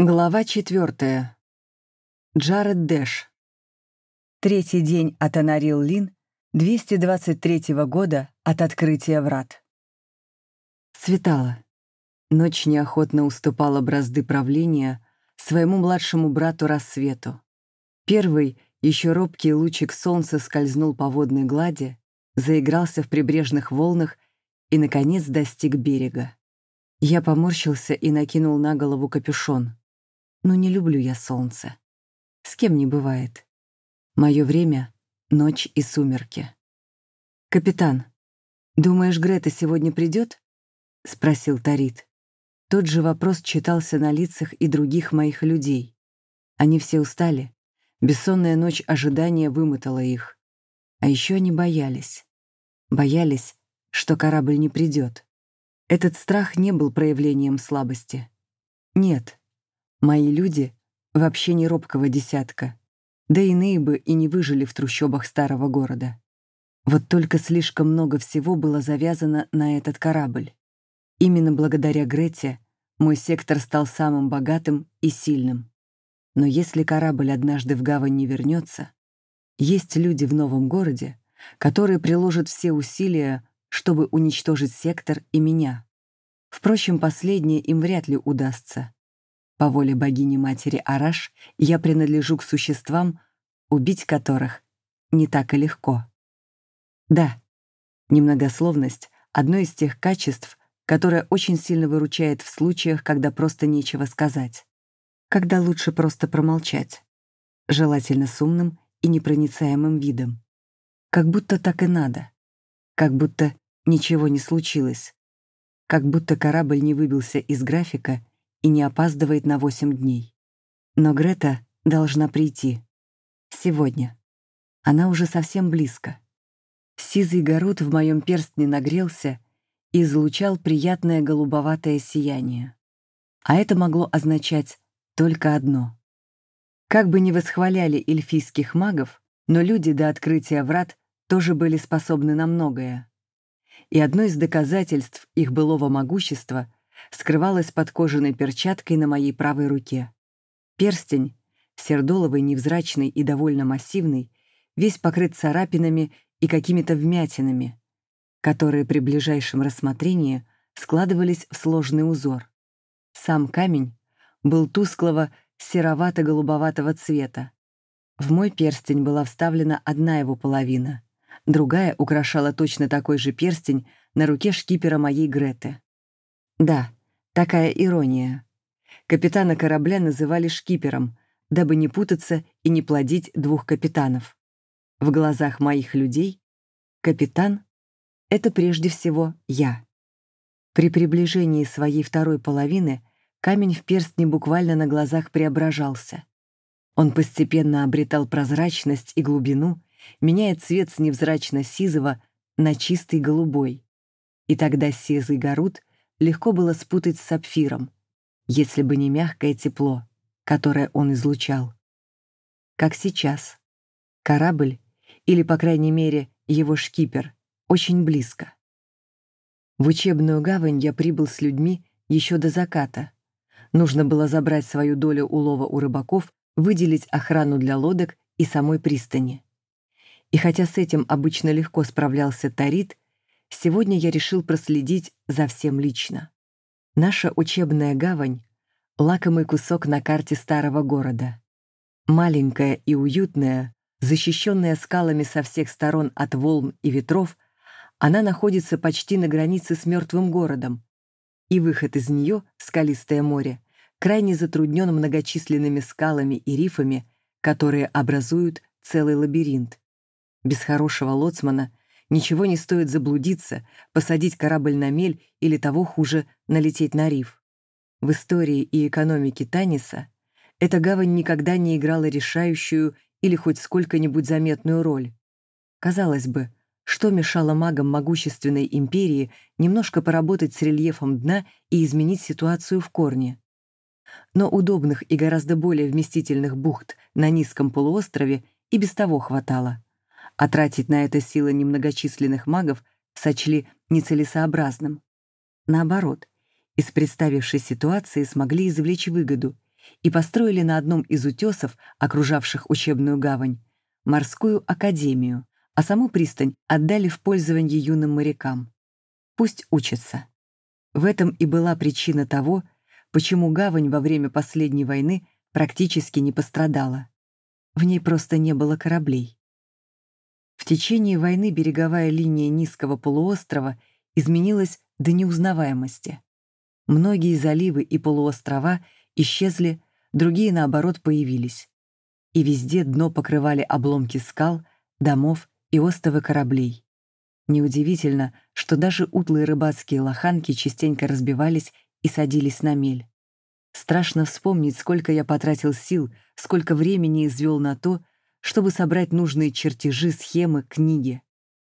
Глава четвертая. Джаред Дэш. Третий день от Анарил Лин 223 года от открытия врат. Светало. Ночь неохотно уступала бразды правления своему младшему брату Рассвету. Первый, еще робкий лучик солнца скользнул по водной глади, заигрался в прибрежных волнах и, наконец, достиг берега. Я поморщился и накинул на голову капюшон. Но не люблю я солнце. С кем не бывает. Мое время — ночь и сумерки. «Капитан, думаешь, Грета сегодня придет? спросил Тарит. Тот же вопрос читался на лицах и других моих людей. Они все устали. Бессонная ночь ожидания вымотала их. А еще они боялись. Боялись, что корабль не придет. Этот страх не был проявлением слабости. Нет, Мои люди вообще не робкого десятка, да иные бы и не выжили в трущобах старого города. Вот только слишком много всего было завязано на этот корабль. Именно благодаря Грете мой сектор стал самым богатым и сильным. Но если корабль однажды в гавань не вернется, есть люди в новом городе, которые приложат все усилия, чтобы уничтожить сектор и меня. Впрочем, последнее им вряд ли удастся. По воле богини-матери Араш я принадлежу к существам, убить которых не так и легко. Да, немногословность — одно из тех качеств, которое очень сильно выручает в случаях, когда просто нечего сказать. Когда лучше просто промолчать. Желательно с умным и непроницаемым видом. Как будто так и надо. Как будто ничего не случилось. Как будто корабль не выбился из графика и не опаздывает на восемь дней. Но Грета должна прийти. Сегодня. Она уже совсем близко. Сизый город в моем перстне нагрелся и излучал приятное голубоватое сияние. А это могло означать только одно. Как бы ни восхваляли эльфийских магов, но люди до открытия врат тоже были способны на многое. И одно из доказательств их былого могущества скрывалась под кожаной перчаткой на моей правой руке. Перстень, сердоловый, невзрачный и довольно массивный, весь покрыт царапинами и какими-то вмятинами, которые при ближайшем рассмотрении складывались в сложный узор. Сам камень был тусклого серовато-голубоватого цвета. В мой перстень была вставлена одна его половина, другая украшала точно такой же перстень на руке шкипера моей Греты. Да, такая ирония. Капитана корабля называли шкипером, дабы не путаться и не плодить двух капитанов. В глазах моих людей капитан — это прежде всего я. При приближении своей второй половины камень в перстне буквально на глазах преображался. Он постепенно обретал прозрачность и глубину, меняя цвет с невзрачно-сизого на чистый голубой. И тогда сизый горут легко было спутать с сапфиром, если бы не мягкое тепло, которое он излучал. Как сейчас. Корабль, или, по крайней мере, его шкипер, очень близко. В учебную гавань я прибыл с людьми еще до заката. Нужно было забрать свою долю улова у рыбаков, выделить охрану для лодок и самой пристани. И хотя с этим обычно легко справлялся Тарит, Сегодня я решил проследить за всем лично. Наша учебная гавань — лакомый кусок на карте старого города. Маленькая и уютная, защищенная скалами со всех сторон от волн и ветров, она находится почти на границе с мертвым городом, и выход из нее, скалистое море, крайне затруднен многочисленными скалами и рифами, которые образуют целый лабиринт. Без хорошего лоцмана Ничего не стоит заблудиться, посадить корабль на мель или того хуже налететь на риф. В истории и экономике Таниса эта гавань никогда не играла решающую или хоть сколько-нибудь заметную роль. Казалось бы, что мешало магам могущественной империи немножко поработать с рельефом дна и изменить ситуацию в корне? Но удобных и гораздо более вместительных бухт на низком полуострове и без того хватало а тратить на это силы немногочисленных магов сочли нецелесообразным. Наоборот, из представившей ситуации смогли извлечь выгоду и построили на одном из утесов, окружавших учебную гавань, морскую академию, а саму пристань отдали в пользование юным морякам. Пусть учатся. В этом и была причина того, почему гавань во время последней войны практически не пострадала. В ней просто не было кораблей. В течение войны береговая линия низкого полуострова изменилась до неузнаваемости. Многие заливы и полуострова исчезли, другие, наоборот, появились. И везде дно покрывали обломки скал, домов и остовы кораблей. Неудивительно, что даже утлые рыбацкие лоханки частенько разбивались и садились на мель. Страшно вспомнить, сколько я потратил сил, сколько времени извел на то, чтобы собрать нужные чертежи, схемы, книги.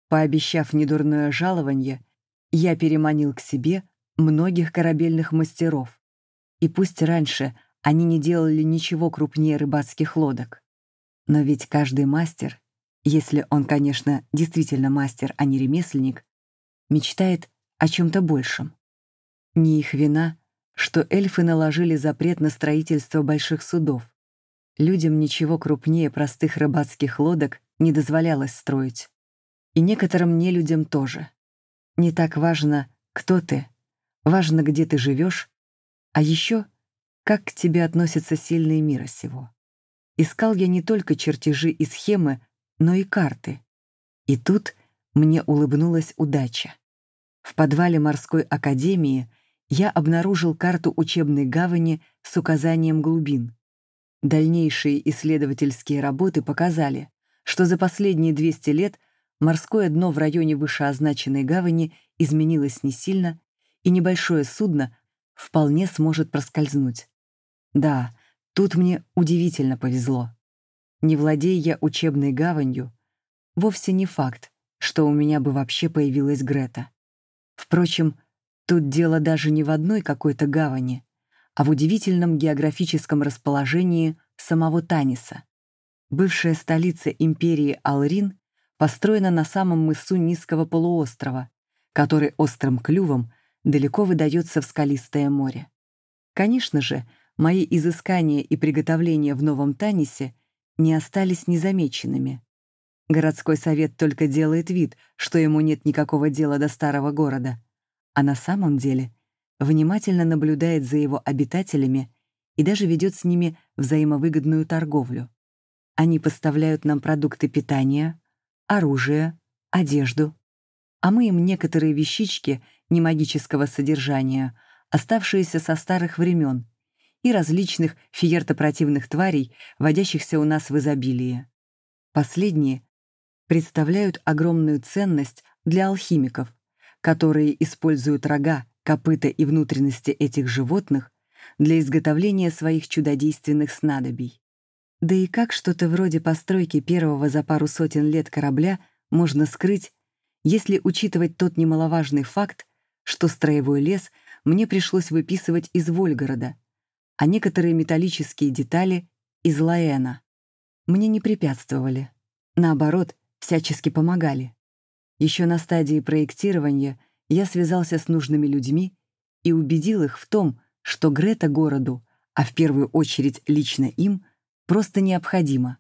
Пообещав недурное жалование, я переманил к себе многих корабельных мастеров. И пусть раньше они не делали ничего крупнее рыбацких лодок. Но ведь каждый мастер, если он, конечно, действительно мастер, а не ремесленник, мечтает о чем-то большем. Не их вина, что эльфы наложили запрет на строительство больших судов. Людям ничего крупнее простых рыбацких лодок не дозволялось строить. И некоторым нелюдям тоже. Не так важно, кто ты, важно, где ты живешь, а еще как к тебе относятся сильные мира сего. Искал я не только чертежи и схемы, но и карты. И тут мне улыбнулась удача. В подвале морской академии я обнаружил карту учебной гавани с указанием глубин. Дальнейшие исследовательские работы показали, что за последние 200 лет морское дно в районе вышеозначенной гавани изменилось не сильно, и небольшое судно вполне сможет проскользнуть. Да, тут мне удивительно повезло. Не владея я учебной гаванью, вовсе не факт, что у меня бы вообще появилась Грета. Впрочем, Тут дело даже не в одной какой-то гавани, а в удивительном географическом расположении самого Таниса. Бывшая столица империи Алрин построена на самом мысу низкого полуострова, который острым клювом далеко выдается в скалистое море. Конечно же, мои изыскания и приготовления в Новом Танисе не остались незамеченными. Городской совет только делает вид, что ему нет никакого дела до старого города — а на самом деле внимательно наблюдает за его обитателями и даже ведет с ними взаимовыгодную торговлю. Они поставляют нам продукты питания, оружие, одежду, а мы им некоторые вещички немагического содержания, оставшиеся со старых времен, и различных фиертопротивных тварей, водящихся у нас в изобилии. Последние представляют огромную ценность для алхимиков, которые используют рога, копыта и внутренности этих животных для изготовления своих чудодейственных снадобий. Да и как что-то вроде постройки первого за пару сотен лет корабля можно скрыть, если учитывать тот немаловажный факт, что строевой лес мне пришлось выписывать из Вольгорода, а некоторые металлические детали — из Лаэна. Мне не препятствовали. Наоборот, всячески помогали. Еще на стадии проектирования я связался с нужными людьми и убедил их в том, что Грета городу, а в первую очередь лично им, просто необходимо.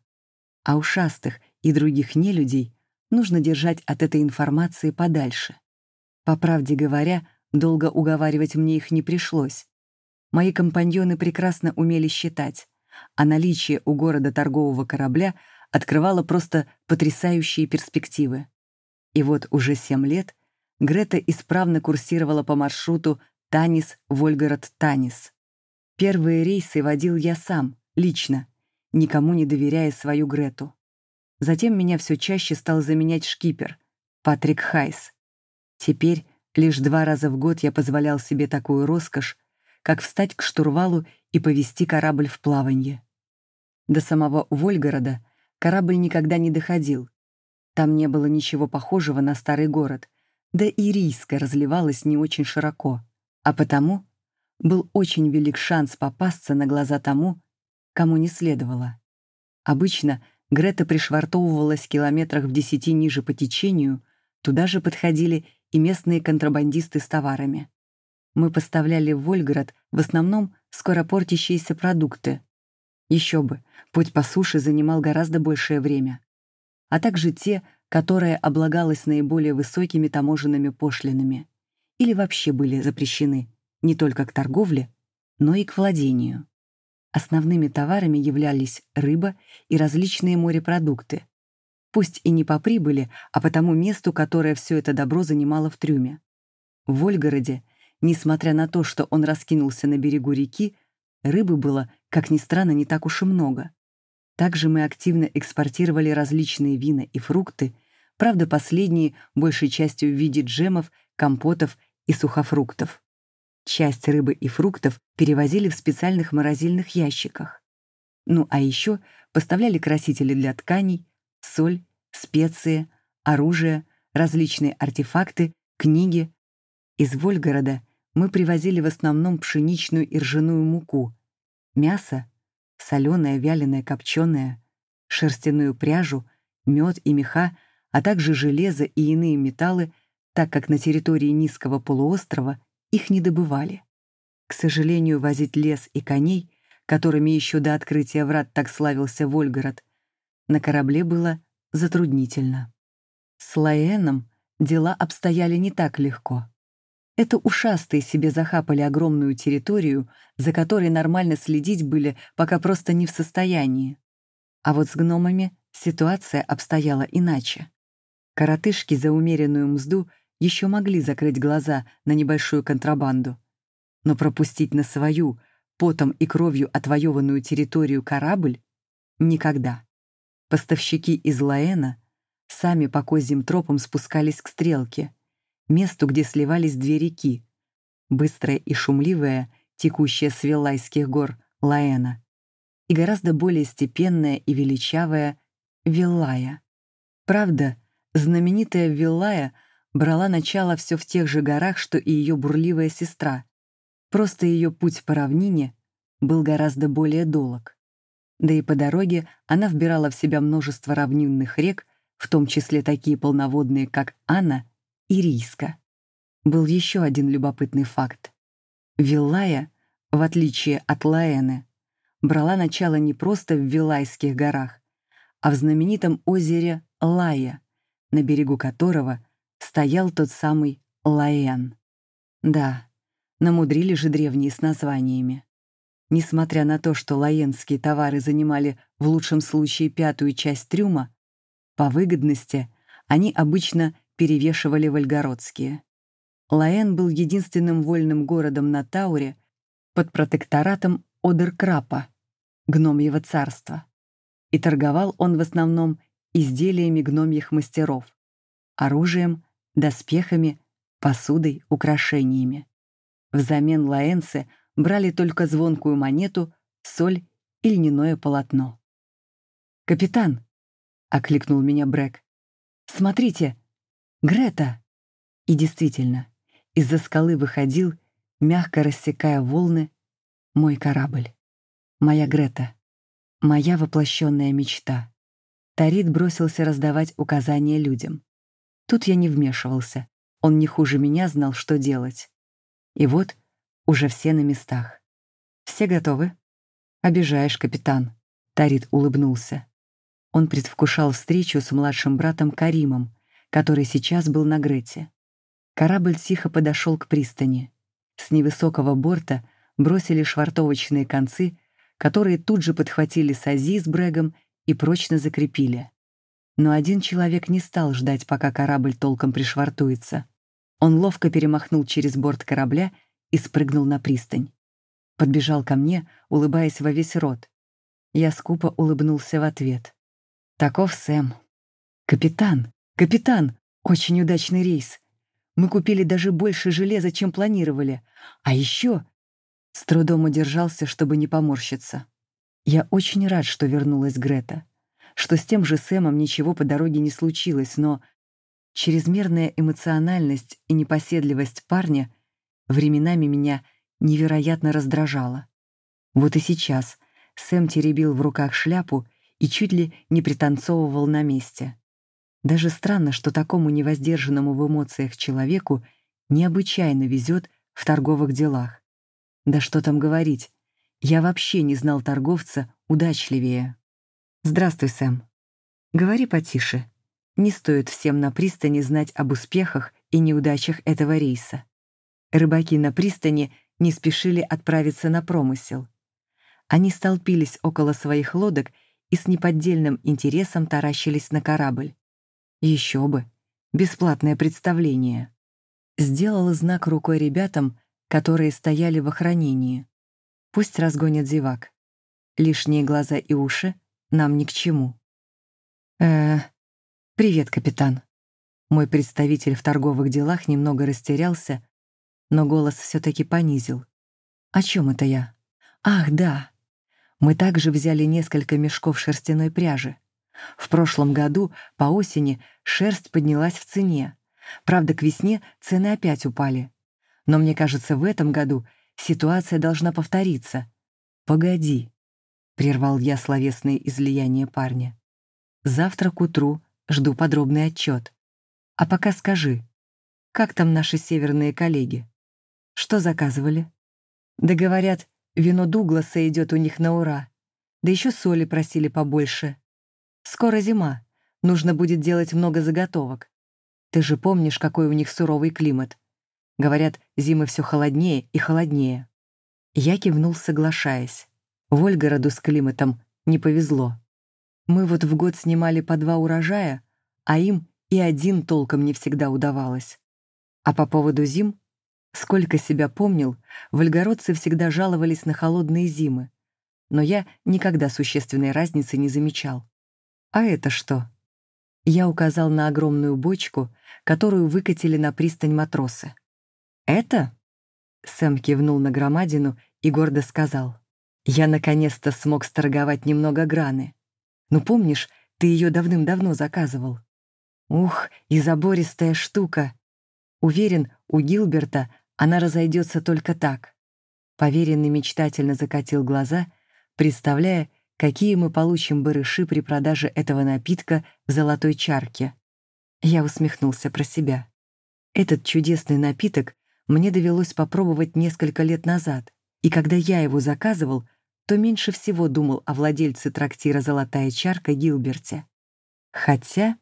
А ушастых и других нелюдей нужно держать от этой информации подальше. По правде говоря, долго уговаривать мне их не пришлось. Мои компаньоны прекрасно умели считать, а наличие у города торгового корабля открывало просто потрясающие перспективы. И вот уже семь лет Грета исправно курсировала по маршруту Танис-Вольгород-Танис. Первые рейсы водил я сам, лично, никому не доверяя свою Грету. Затем меня все чаще стал заменять шкипер, Патрик Хайс. Теперь лишь два раза в год я позволял себе такую роскошь, как встать к штурвалу и повести корабль в плаванье. До самого Вольгорода корабль никогда не доходил, там не было ничего похожего на старый город, да и риска разливалась не очень широко, а потому был очень велик шанс попасться на глаза тому, кому не следовало. Обычно Грета пришвартовывалась километрах в десяти ниже по течению, туда же подходили и местные контрабандисты с товарами. Мы поставляли в Вольгород в основном скоропортящиеся продукты. Еще бы, путь по суше занимал гораздо большее время. А также те, которые облагалось наиболее высокими таможенными пошлинами или вообще были запрещены не только к торговле, но и к владению. Основными товарами являлись рыба и различные морепродукты, пусть и не по прибыли, а по тому месту, которое все это добро занимало в трюме. В Вольгороде, несмотря на то, что он раскинулся на берегу реки, рыбы было, как ни странно, не так уж и много. Также мы активно экспортировали различные вина и фрукты, правда, последние большей частью в виде джемов, компотов и сухофруктов. Часть рыбы и фруктов перевозили в специальных морозильных ящиках. Ну а еще поставляли красители для тканей, соль, специи, оружие, различные артефакты, книги. Из Вольгорода мы привозили в основном пшеничную и ржаную муку, мясо, соленое, вяленое, копченое, шерстяную пряжу, мед и меха, а также железо и иные металлы, так как на территории низкого полуострова их не добывали. К сожалению, возить лес и коней, которыми еще до открытия врат так славился Вольгород, на корабле было затруднительно. С Лаэном дела обстояли не так легко. Это ушастые себе захапали огромную территорию, за которой нормально следить были пока просто не в состоянии. А вот с гномами ситуация обстояла иначе. Коротышки за умеренную мзду еще могли закрыть глаза на небольшую контрабанду. Но пропустить на свою, потом и кровью отвоеванную территорию корабль — никогда. Поставщики из Лаэна сами по козьим тропам спускались к стрелке, месту, где сливались две реки, быстрая и шумливая, текущая с Виллайских гор Лаэна, и гораздо более степенная и величавая Виллая. Правда, знаменитая Виллая — брала начало все в тех же горах, что и ее бурливая сестра. Просто ее путь по равнине был гораздо более долг. Да и по дороге она вбирала в себя множество равнинных рек, в том числе такие полноводные, как Анна и Рийска. Был еще один любопытный факт. Виллая, в отличие от Лаэны, брала начало не просто в Вилайских горах, а в знаменитом озере Лая, на берегу которого стоял тот самый Лаэн. Да, намудрили же древние с названиями. Несмотря на то, что лаенские товары занимали в лучшем случае пятую часть трюма, по выгодности они обычно перевешивали вольгородские. Лаэн был единственным вольным городом на Тауре под протекторатом Одеркрапа, гномьего царства. И торговал он в основном изделиями гномьих мастеров, оружием, доспехами, посудой, украшениями. Взамен лаэнцы брали только звонкую монету, соль и льняное полотно. «Капитан!» — окликнул меня Брэк. «Смотрите! Грета!» И действительно, из-за скалы выходил, мягко рассекая волны, мой корабль. Моя Грета. Моя воплощенная мечта. Тарит бросился раздавать указания людям. Тут я не вмешивался. Он не хуже меня знал, что делать. И вот уже все на местах. «Все готовы?» «Обижаешь, капитан», — Тарит улыбнулся. Он предвкушал встречу с младшим братом Каримом, который сейчас был на Грете. Корабль тихо подошел к пристани. С невысокого борта бросили швартовочные концы, которые тут же подхватили Сази с Брегом и прочно закрепили. Но один человек не стал ждать, пока корабль толком пришвартуется. Он ловко перемахнул через борт корабля и спрыгнул на пристань. Подбежал ко мне, улыбаясь во весь рот. Я скупо улыбнулся в ответ. «Таков Сэм». «Капитан! Капитан! Очень удачный рейс! Мы купили даже больше железа, чем планировали. А еще...» С трудом удержался, чтобы не поморщиться. Я очень рад, что вернулась Грета что с тем же Сэмом ничего по дороге не случилось, но чрезмерная эмоциональность и непоседливость парня временами меня невероятно раздражала. Вот и сейчас Сэм теребил в руках шляпу и чуть ли не пританцовывал на месте. Даже странно, что такому невоздержанному в эмоциях человеку необычайно везет в торговых делах. Да что там говорить, Я вообще не знал торговца удачливее. «Здравствуй, Сэм. Говори потише. Не стоит всем на пристани знать об успехах и неудачах этого рейса. Рыбаки на пристани не спешили отправиться на промысел. Они столпились около своих лодок и с неподдельным интересом таращились на корабль. Еще бы, бесплатное представление. Сделала знак рукой ребятам, которые стояли в охранении. Пусть разгонят зевак. Лишние глаза и уши нам ни к чему. э «Привет, капитан». Мой представитель в торговых делах немного растерялся, но голос все таки понизил. «О чем это я?» «Ах, да. Мы также взяли несколько мешков шерстяной пряжи. В прошлом году по осени шерсть поднялась в цене. Правда, к весне цены опять упали. Но мне кажется, в этом году ситуация должна повториться. Погоди, прервал я словесное излияние парня. Завтра к утру жду подробный отчет. А пока скажи, как там наши северные коллеги? Что заказывали? Да говорят, вино Дугласа идет у них на ура. Да еще соли просили побольше. Скоро зима, нужно будет делать много заготовок. Ты же помнишь, какой у них суровый климат. Говорят, зимы все холоднее и холоднее. Я кивнул, соглашаясь. Вольгороду с климатом не повезло. Мы вот в год снимали по два урожая, а им и один толком не всегда удавалось. А по поводу зим, сколько себя помнил, вольгородцы всегда жаловались на холодные зимы, но я никогда существенной разницы не замечал. А это что? Я указал на огромную бочку, которую выкатили на пристань матросы. «Это?» Сэм кивнул на громадину и гордо сказал. Я наконец-то смог сторговать немного граны. Ну, помнишь, ты ее давным-давно заказывал? Ух, и забористая штука. Уверен, у Гилберта она разойдется только так. Поверенный мечтательно закатил глаза, представляя, какие мы получим барыши при продаже этого напитка в золотой чарке. Я усмехнулся про себя. Этот чудесный напиток мне довелось попробовать несколько лет назад, и когда я его заказывал, то меньше всего думал о владельце трактира «Золотая чарка» Гилберте. Хотя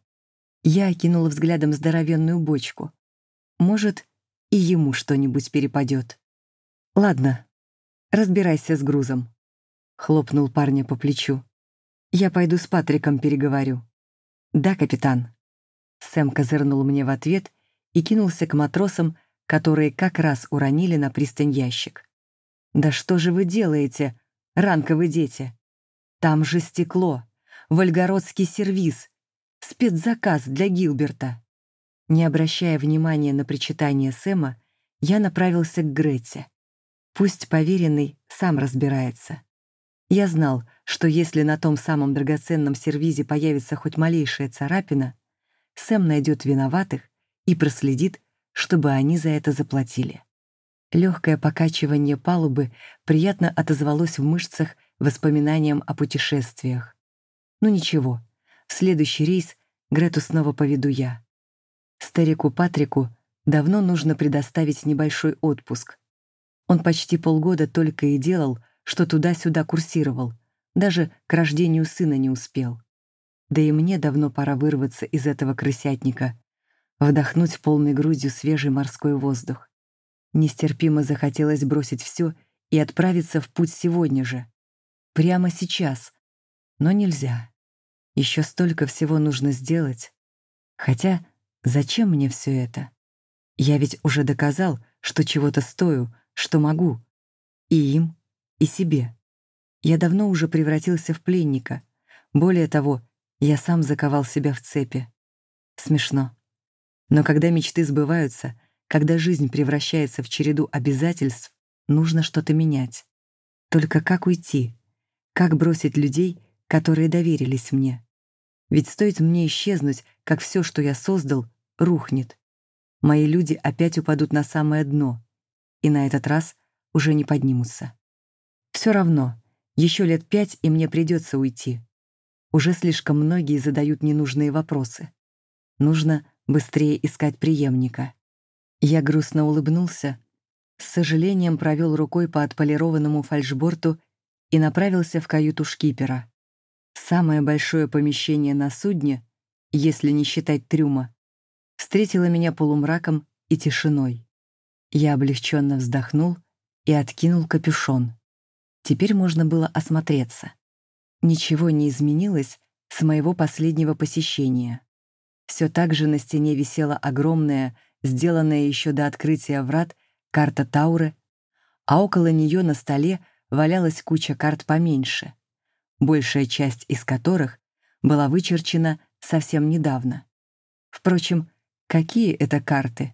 я окинула взглядом здоровенную бочку. Может, и ему что-нибудь перепадет. «Ладно, разбирайся с грузом», — хлопнул парня по плечу. «Я пойду с Патриком переговорю». «Да, капитан». Сэм козырнул мне в ответ и кинулся к матросам, которые как раз уронили на пристань ящик. «Да что же вы делаете, ранковые дети? Там же стекло, вольгородский сервиз, спецзаказ для Гилберта». Не обращая внимания на причитание Сэма, я направился к Грете. Пусть поверенный сам разбирается. Я знал, что если на том самом драгоценном сервизе появится хоть малейшая царапина, Сэм найдет виноватых и проследит, чтобы они за это заплатили. Легкое покачивание палубы приятно отозвалось в мышцах воспоминанием о путешествиях. Ну ничего, в следующий рейс Грету снова поведу я. Старику Патрику давно нужно предоставить небольшой отпуск. Он почти полгода только и делал, что туда-сюда курсировал, даже к рождению сына не успел. Да и мне давно пора вырваться из этого крысятника, вдохнуть полной грудью свежий морской воздух. Нестерпимо захотелось бросить все и отправиться в путь сегодня же. Прямо сейчас. Но нельзя. Еще столько всего нужно сделать. Хотя, зачем мне все это? Я ведь уже доказал, что чего-то стою, что могу. И им, и себе. Я давно уже превратился в пленника. Более того, я сам заковал себя в цепи. Смешно. Но когда мечты сбываются — когда жизнь превращается в череду обязательств, нужно что-то менять. Только как уйти? Как бросить людей, которые доверились мне? Ведь стоит мне исчезнуть, как все, что я создал, рухнет. Мои люди опять упадут на самое дно, и на этот раз уже не поднимутся. Все равно, еще лет пять, и мне придется уйти. Уже слишком многие задают ненужные вопросы. Нужно быстрее искать преемника. Я грустно улыбнулся, с сожалением провел рукой по отполированному фальшборту и направился в каюту шкипера. Самое большое помещение на судне, если не считать трюма, встретило меня полумраком и тишиной. Я облегченно вздохнул и откинул капюшон. Теперь можно было осмотреться. Ничего не изменилось с моего последнего посещения. Все так же на стене висела огромная, сделанная еще до открытия врат, карта Тауры, а около нее на столе валялась куча карт поменьше, большая часть из которых была вычерчена совсем недавно. Впрочем, какие это карты?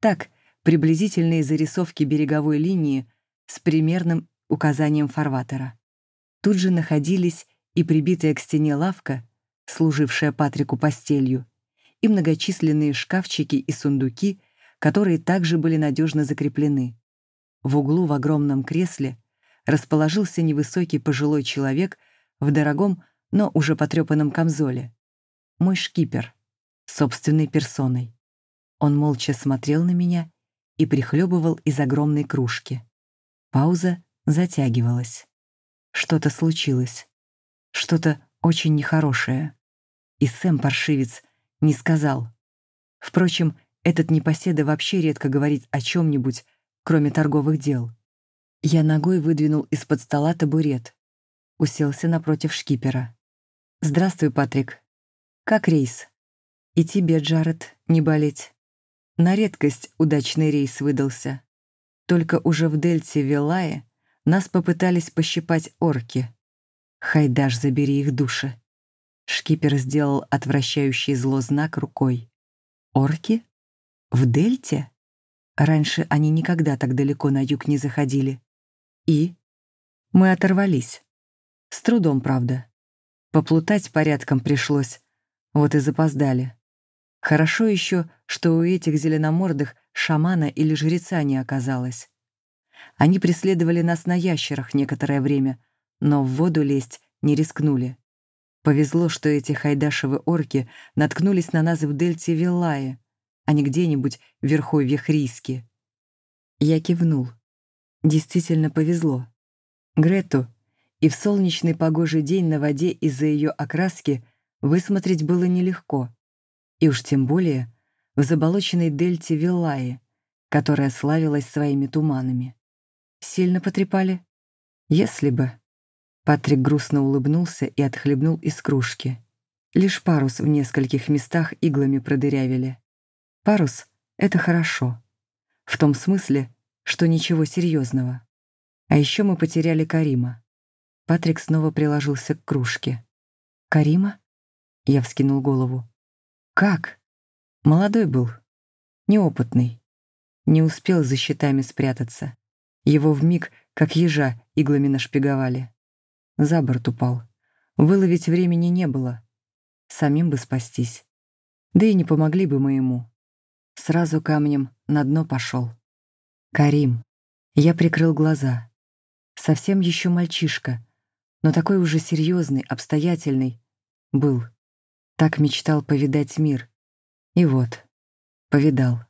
Так, приблизительные зарисовки береговой линии с примерным указанием фарватера. Тут же находились и прибитая к стене лавка, служившая Патрику постелью, и многочисленные шкафчики и сундуки, которые также были надежно закреплены. В углу в огромном кресле расположился невысокий пожилой человек в дорогом, но уже потрепанном камзоле. Мой шкипер, собственной персоной. Он молча смотрел на меня и прихлебывал из огромной кружки. Пауза затягивалась. Что-то случилось. Что-то очень нехорошее. И Сэм, паршивец, не сказал. Впрочем, этот непоседа вообще редко говорит о чем-нибудь, кроме торговых дел. Я ногой выдвинул из-под стола табурет. Уселся напротив шкипера. «Здравствуй, Патрик. Как рейс?» «И тебе, Джаред, не болеть». На редкость удачный рейс выдался. Только уже в дельте Вилае нас попытались пощипать орки. Хайдаш, забери их души. Шкипер сделал отвращающий зло знак рукой. Орки? В дельте? Раньше они никогда так далеко на юг не заходили. И? Мы оторвались. С трудом, правда. Поплутать порядком пришлось. Вот и запоздали. Хорошо еще, что у этих зеленомордых шамана или жреца не оказалось. Они преследовали нас на ящерах некоторое время, но в воду лезть не рискнули. Повезло, что эти хайдашевы орки наткнулись на нас в дельте Виллае, а не где-нибудь в верховьях Риски. Я кивнул. Действительно повезло. Грету и в солнечный погожий день на воде из-за ее окраски высмотреть было нелегко. И уж тем более в заболоченной дельте Виллаи, которая славилась своими туманами. Сильно потрепали? Если бы. Патрик грустно улыбнулся и отхлебнул из кружки. Лишь парус в нескольких местах иглами продырявили. Парус — это хорошо. В том смысле, что ничего серьезного. А еще мы потеряли Карима. Патрик снова приложился к кружке. «Карима?» Я вскинул голову. «Как?» Молодой был, неопытный. Не успел за щитами спрятаться. Его вмиг, как ежа, иглами нашпиговали. За борт упал. Выловить времени не было. Самим бы спастись. Да и не помогли бы мы. Сразу камнем на дно пошел. Карим. Я прикрыл глаза. Совсем еще мальчишка, но такой уже серьезный, обстоятельный. Был. Так мечтал повидать мир. И вот, повидал.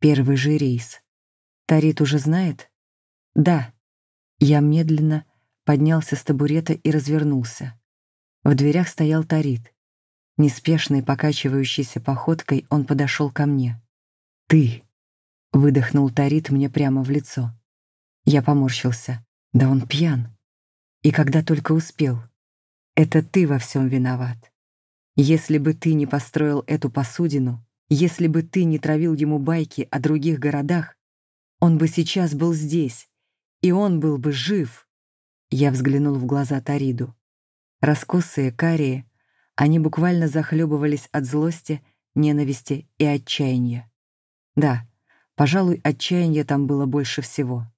Первый же рейс. Тарит уже знает? Да. Я медленно поднялся с табурета и развернулся. В дверях стоял Тарит. Неспешной, покачивающейся походкой он подошел ко мне. «Ты!» — выдохнул Тарит мне прямо в лицо. Я поморщился. «Да он пьян!» И когда только успел. «Это ты во всем виноват. Если бы ты не построил эту посудину, если бы ты не травил ему байки о других городах, он бы сейчас был здесь, и он был бы жив!» Я взглянул в глаза Тариду. Раскосые, карие, они буквально захлебывались от злости, ненависти и отчаяния. Да, пожалуй, отчаяния там было больше всего.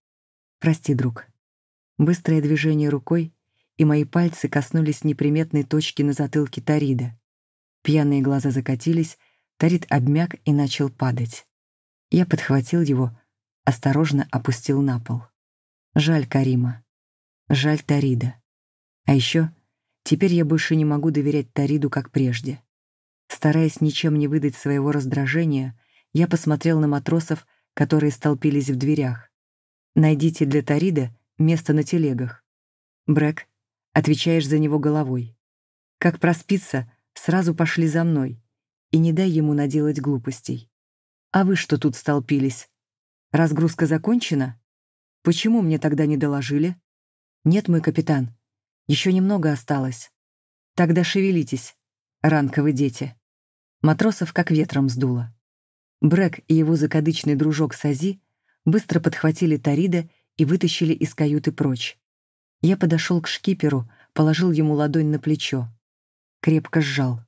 Прости, друг. Быстрое движение рукой, и мои пальцы коснулись неприметной точки на затылке Тарида. Пьяные глаза закатились, Тарид обмяк и начал падать. Я подхватил его, осторожно опустил на пол. Жаль Карима. Жаль Тарида. А еще теперь я больше не могу доверять Тариду, как прежде. Стараясь ничем не выдать своего раздражения, я посмотрел на матросов, которые столпились в дверях. «Найдите для Тарида место на телегах». Брэк, отвечаешь за него головой. Как проспится, сразу пошли за мной и не дай ему наделать глупостей. А вы что тут столпились? Разгрузка закончена? Почему мне тогда не доложили? Нет, мой капитан. Еще немного осталось. Тогда шевелитесь, ранковые дети. Матросов как ветром сдуло. Брэк и его закадычный дружок Сази быстро подхватили Тарида и вытащили из каюты прочь. Я подошел к шкиперу, положил ему ладонь на плечо. Крепко сжал.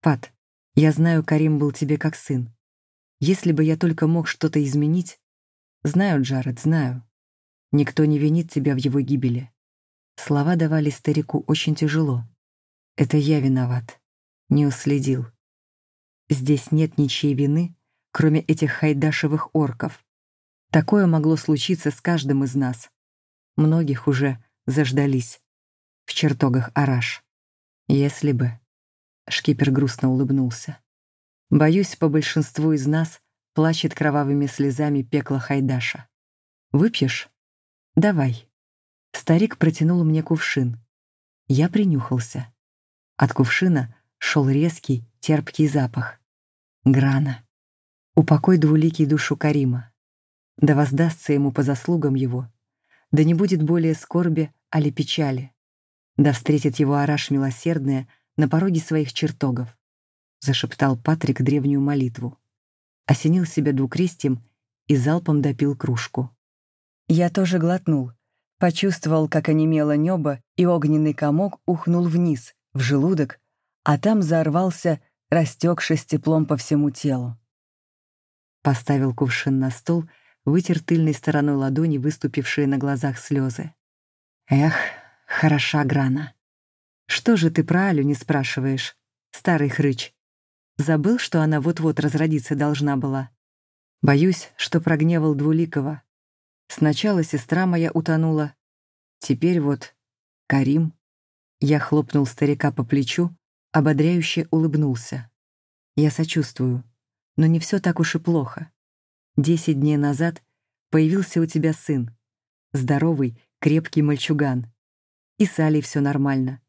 «Пат, я знаю, Карим был тебе как сын. Если бы я только мог что-то изменить... Знаю, Джаред, знаю. Никто не винит тебя в его гибели. Слова давали старику очень тяжело. Это я виноват. Не уследил. Здесь нет ничьей вины, кроме этих хайдашевых орков. Такое могло случиться с каждым из нас. Многих уже заждались. В чертогах Араш. Если бы... Шкипер грустно улыбнулся. Боюсь, по большинству из нас плачет кровавыми слезами пекло Хайдаша. Выпьешь? Давай. Старик протянул мне кувшин. Я принюхался. От кувшина шел резкий, терпкий запах. Грана. Упокой двуликий душу Карима. Да воздастся ему по заслугам его. Да не будет более скорби, али печали. Да встретит его Араш милосердная на пороге своих чертогов. Зашептал Патрик древнюю молитву. Осенил себя двукрестием и залпом допил кружку. Я тоже глотнул. Почувствовал, как онемело небо, и огненный комок ухнул вниз, в желудок, а там взорвался, растекшись теплом по всему телу. Поставил кувшин на стол, вытер тыльной стороной ладони выступившие на глазах слезы. Эх, хороша Грана. Что же ты про Алю не спрашиваешь, старый хрыч? Забыл, что она вот-вот разродиться должна была? Боюсь, что прогневал Двуликова. Сначала сестра моя утонула, теперь вот Карим. Я хлопнул старика по плечу, ободряюще улыбнулся. Я сочувствую, но не все так уж и плохо. Десять дней назад появился у тебя сын. Здоровый, крепкий мальчуган. И с Алей все нормально.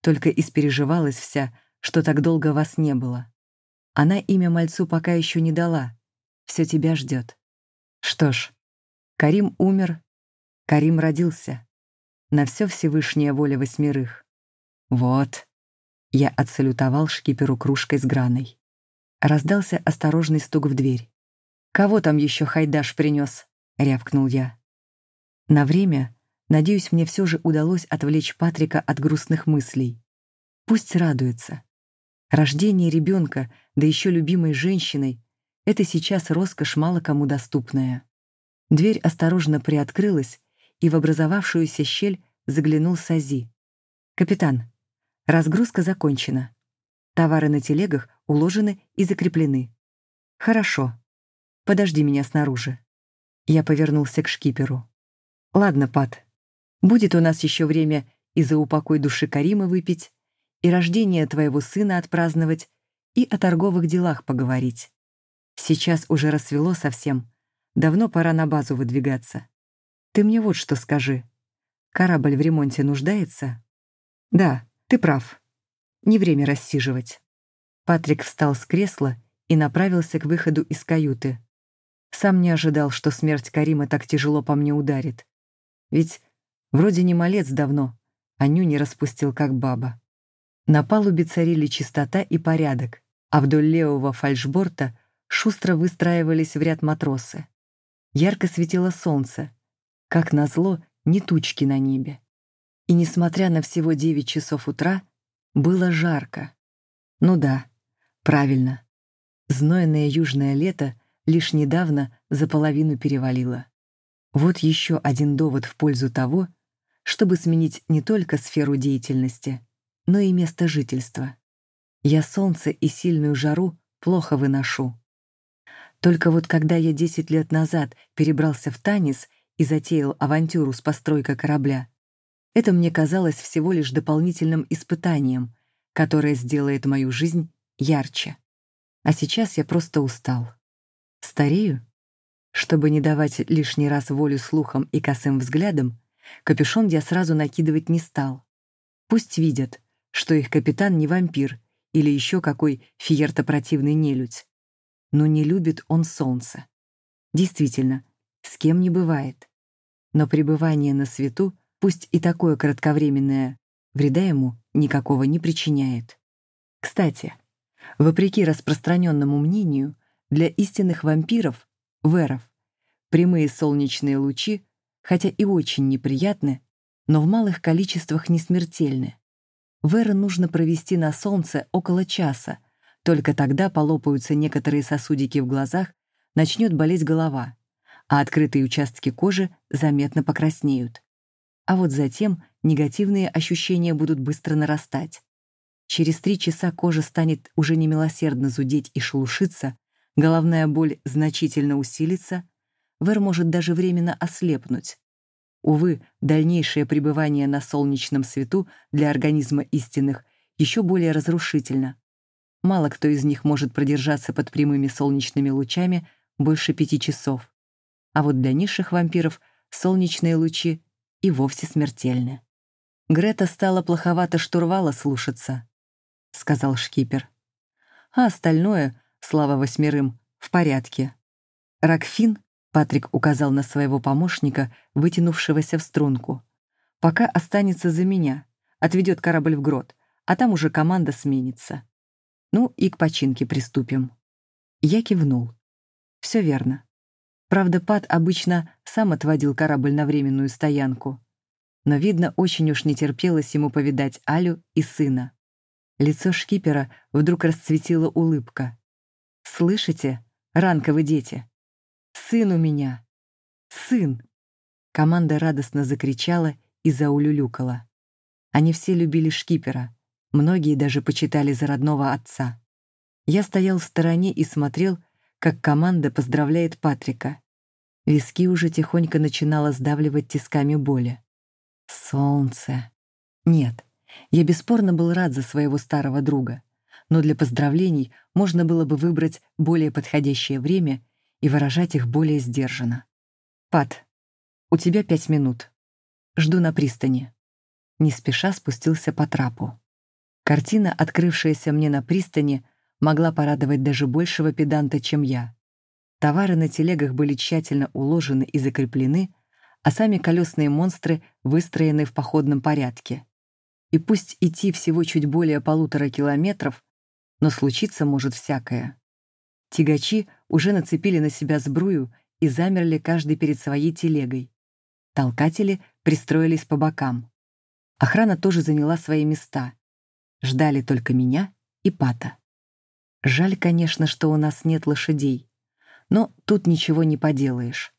Только испереживалась вся, что так долго вас не было. Она имя мальцу пока еще не дала. Все тебя ждет. Что ж, Карим умер, Карим родился. На все Всевышняя воля восьмерых. Вот. Я отсалютовал шкиперу кружкой с граной. Раздался осторожный стук в дверь. «Кого там еще Хайдаш принес?» — рявкнул я. На время, надеюсь, мне все же удалось отвлечь Патрика от грустных мыслей. Пусть радуется. Рождение ребенка, да еще любимой женщиной, это сейчас роскошь мало кому доступная. Дверь осторожно приоткрылась, и в образовавшуюся щель заглянул Сази. «Капитан, разгрузка закончена. Товары на телегах уложены и закреплены. Хорошо. Подожди меня снаружи. Я повернулся к шкиперу. Ладно, Пат. Будет у нас еще время и за упокой души Карима выпить, и рождение твоего сына отпраздновать, и о торговых делах поговорить. Сейчас уже рассвело совсем. Давно пора на базу выдвигаться. Ты мне вот что скажи. Корабль в ремонте нуждается? Да, ты прав. Не время рассиживать. Патрик встал с кресла и направился к выходу из каюты. Сам не ожидал, что смерть Карима так тяжело по мне ударит. Ведь вроде не малец давно, а не распустил, как баба. На палубе царили чистота и порядок, а вдоль левого фальшборта шустро выстраивались в ряд матросы. Ярко светило солнце. Как назло, не тучки на небе. И несмотря на всего девять часов утра, было жарко. Ну да, правильно. Знойное южное лето — лишь недавно за половину перевалило. Вот еще один довод в пользу того, чтобы сменить не только сферу деятельности, но и место жительства. Я солнце и сильную жару плохо выношу. Только вот когда я 10 лет назад перебрался в Танис и затеял авантюру с постройкой корабля, это мне казалось всего лишь дополнительным испытанием, которое сделает мою жизнь ярче. А сейчас я просто устал. Старею? Чтобы не давать лишний раз волю слухам и косым взглядам, Капюшон я сразу накидывать не стал. Пусть видят, что их капитан не вампир или еще какой фиертопротивный нелюдь. Но не любит он солнце. Действительно, с кем не бывает. Но пребывание на свету, пусть и такое кратковременное, вреда ему никакого не причиняет. Кстати, вопреки распространенному мнению, для истинных вампиров, веров, прямые солнечные лучи, хотя и очень неприятны, но в малых количествах не смертельны. Вера нужно провести на солнце около часа, только тогда полопаются некоторые сосудики в глазах, начнет болеть голова, а открытые участки кожи заметно покраснеют. А вот затем негативные ощущения будут быстро нарастать. Через три часа кожа станет уже немилосердно зудеть и шелушиться, головная боль значительно усилится, Вер может даже временно ослепнуть. Увы, дальнейшее пребывание на солнечном свету для организма истинных еще более разрушительно. Мало кто из них может продержаться под прямыми солнечными лучами больше пяти часов. А вот для низших вампиров солнечные лучи и вовсе смертельны. Грета стала плоховато штурвала слушаться, — сказал шкипер. А остальное, слава восьмерым, в порядке. Ракфин, Патрик указал на своего помощника, вытянувшегося в струнку, пока останется за меня, отведет корабль в грот, а там уже команда сменится. Ну и к починке приступим. Я кивнул. Все верно. Правда, Пат обычно сам отводил корабль на временную стоянку. Но, видно, очень уж не терпелось ему повидать Алю и сына. Лицо шкипера вдруг расцветила улыбка. «Слышите, ранковы дети? Сын у меня! Сын!» Команда радостно закричала и заулюлюкала. Они все любили шкипера, многие даже почитали за родного отца. Я стоял в стороне и смотрел, как команда поздравляет Патрика. Виски уже тихонько начинала сдавливать тисками боли. Солнце. Нет, я бесспорно был рад за своего старого друга, но для поздравлений можно было бы выбрать более подходящее время и выражать их более сдержанно. «Пат, у тебя пять минут. Жду на пристани». Не спеша спустился по трапу. Картина, открывшаяся мне на пристани, могла порадовать даже большего педанта, чем я. Товары на телегах были тщательно уложены и закреплены, а сами колесные монстры выстроены в походном порядке. И пусть идти всего чуть более полутора километров, но случиться может всякое. Тягачи уже нацепили на себя сбрую и замерли каждый перед своей телегой. Толкатели пристроились по бокам. Охрана тоже заняла свои места. Ждали только меня и Пата. Жаль, конечно, что у нас нет лошадей. Но тут ничего не поделаешь.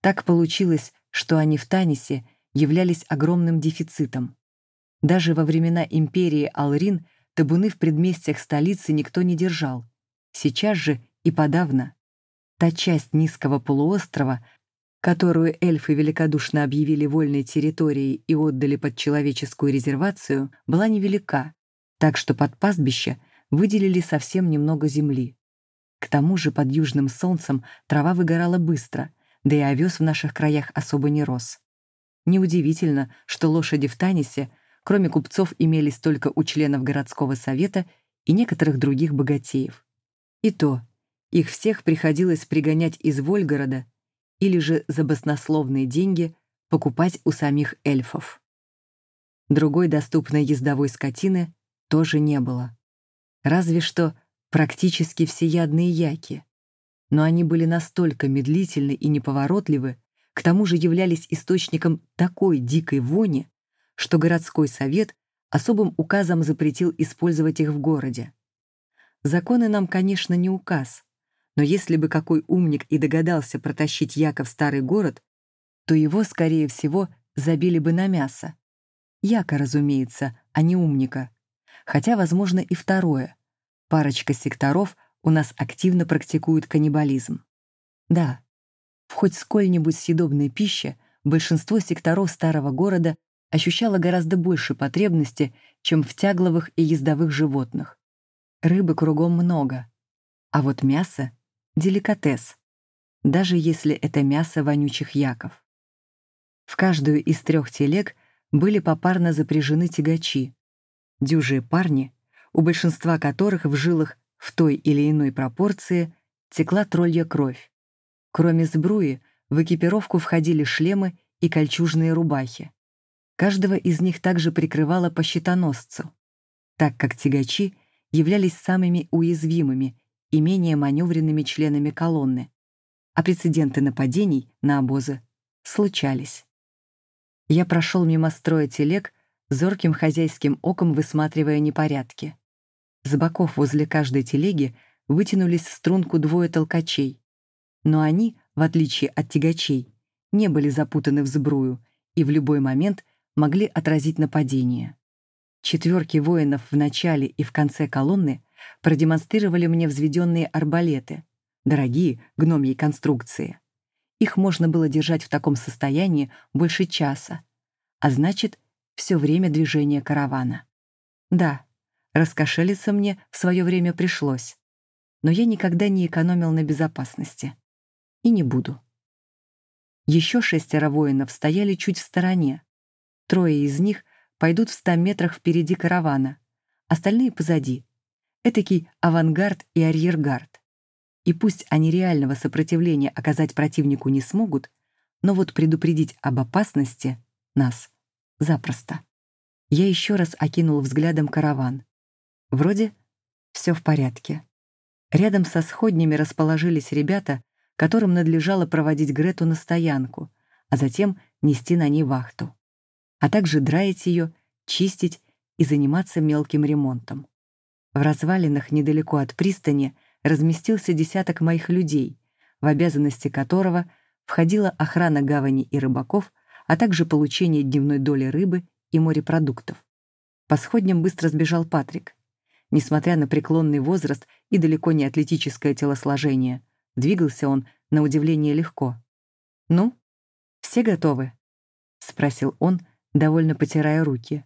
Так получилось, что они в Танисе являлись огромным дефицитом. Даже во времена империи Алрин табуны в предместьях столицы никто не держал. Сейчас же и подавно. Та часть низкого полуострова, которую эльфы великодушно объявили вольной территорией и отдали под человеческую резервацию, была невелика, так что под пастбище выделили совсем немного земли. К тому же под южным солнцем трава выгорала быстро, да и овес в наших краях особо не рос. Неудивительно, что лошади в Танисе, кроме купцов, имелись только у членов городского совета и некоторых других богатеев. И то, их всех приходилось пригонять из Вольгорода или же за баснословные деньги покупать у самих эльфов. Другой доступной ездовой скотины тоже не было. Разве что практически всеядные яки но они были настолько медлительны и неповоротливы, к тому же являлись источником такой дикой вони, что городской совет особым указом запретил использовать их в городе. Законы нам, конечно, не указ, но если бы какой умник и догадался протащить Яка в старый город, то его, скорее всего, забили бы на мясо. Яка, разумеется, а не умника. Хотя, возможно, и второе. Парочка секторов у нас активно практикуют каннибализм. Да, в хоть сколь-нибудь съедобной пище большинство секторов старого города ощущало гораздо больше потребности, чем в тягловых и ездовых животных. Рыбы кругом много, а вот мясо — деликатес, даже если это мясо вонючих яков. В каждую из трех телег были попарно запряжены тягачи. Дюжие парни, у большинства которых в жилах в той или иной пропорции текла троллья кровь. Кроме сбруи, в экипировку входили шлемы и кольчужные рубахи. Каждого из них также прикрывало по щитоносцу, так как тягачи являлись самыми уязвимыми и менее маневренными членами колонны, а прецеденты нападений на обозы случались. Я прошел мимо строя телег, зорким хозяйским оком высматривая непорядки. С боков возле каждой телеги вытянулись в струнку двое толкачей. Но они, в отличие от тягачей, не были запутаны в сбрую и в любой момент могли отразить нападение. Четверки воинов в начале и в конце колонны продемонстрировали мне взведенные арбалеты, дорогие гномьи конструкции. Их можно было держать в таком состоянии больше часа, а значит, все время движения каравана. Да, раскошелиться мне в свое время пришлось, но я никогда не экономил на безопасности. И не буду. Еще шестеро воинов стояли чуть в стороне. Трое из них пойдут в ста метрах впереди каравана, остальные позади. Этакий авангард и арьергард. И пусть они реального сопротивления оказать противнику не смогут, но вот предупредить об опасности нас запросто. Я еще раз окинул взглядом караван. Вроде все в порядке. Рядом со сходнями расположились ребята, которым надлежало проводить Грету на стоянку, а затем нести на ней вахту, а также драить ее, чистить и заниматься мелким ремонтом. В развалинах недалеко от пристани разместился десяток моих людей, в обязанности которого входила охрана гавани и рыбаков, а также получение дневной доли рыбы и морепродуктов. По сходням быстро сбежал Патрик. Несмотря на преклонный возраст и далеко не атлетическое телосложение, двигался он, на удивление, легко. «Ну, все готовы?» — спросил он, довольно потирая руки.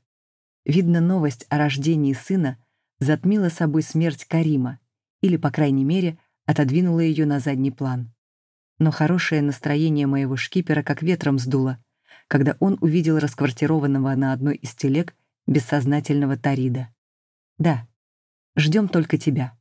Видно, новость о рождении сына затмила собой смерть Карима, или, по крайней мере, отодвинула ее на задний план. Но хорошее настроение моего шкипера как ветром сдуло, когда он увидел расквартированного на одной из телег бессознательного Тарида. «Да, ждем только тебя».